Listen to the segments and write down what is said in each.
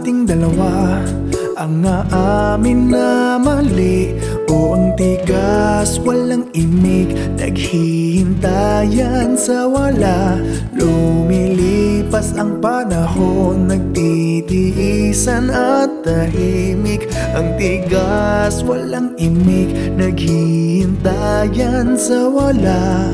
dalawa. Ang aamin na mali O ang tigas walang imig Naghihintayan sa wala Lumilipas ang panahon. Nagtitiisan at tahimik. Ang tigas walang imig Naghihintayan sa wala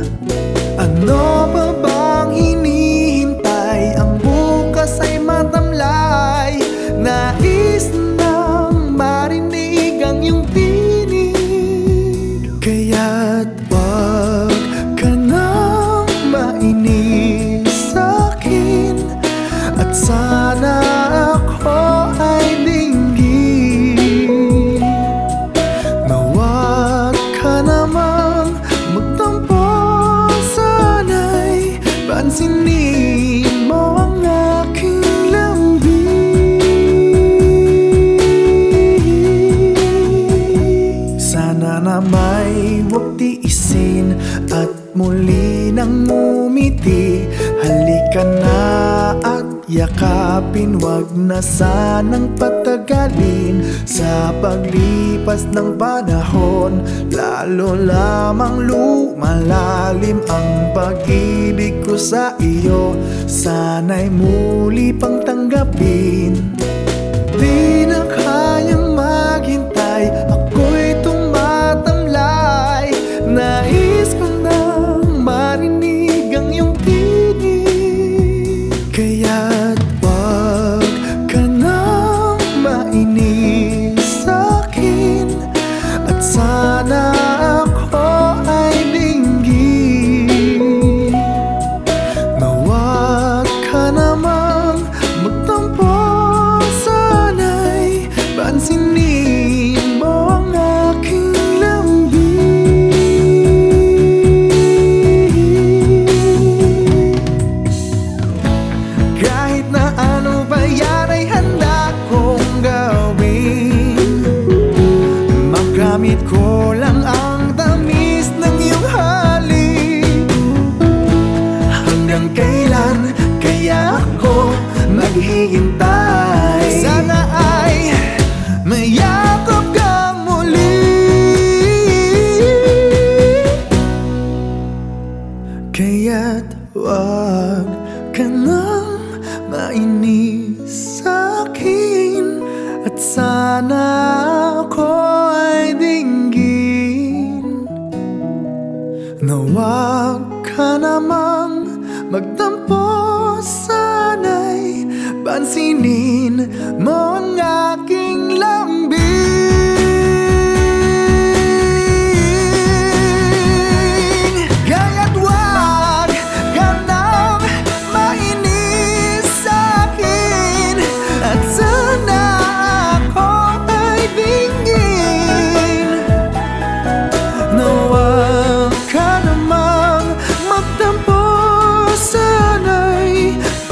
pansinin mo ang aking Sana na may huwag tiisin At muli nang umiti Halika na at yakapin Wag na sanang patagalin. Sa paglipas ng panahon Lalo lamang lumalalim Ang pag-ibig sa iyo. Sana'y muli pang tanggapin Magamit ko lang ang tamis ng iyong halik Hanggang kailan kaya ako maghihintay? Sana ay mayakap kang muli. Kaya't wag ka nang mainis sa'kin At sana Huwag ka namang magtampo Sana'y pansinin mo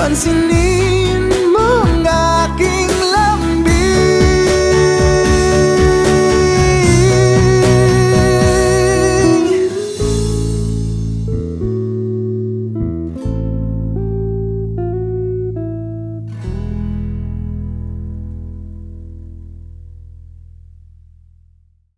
dancing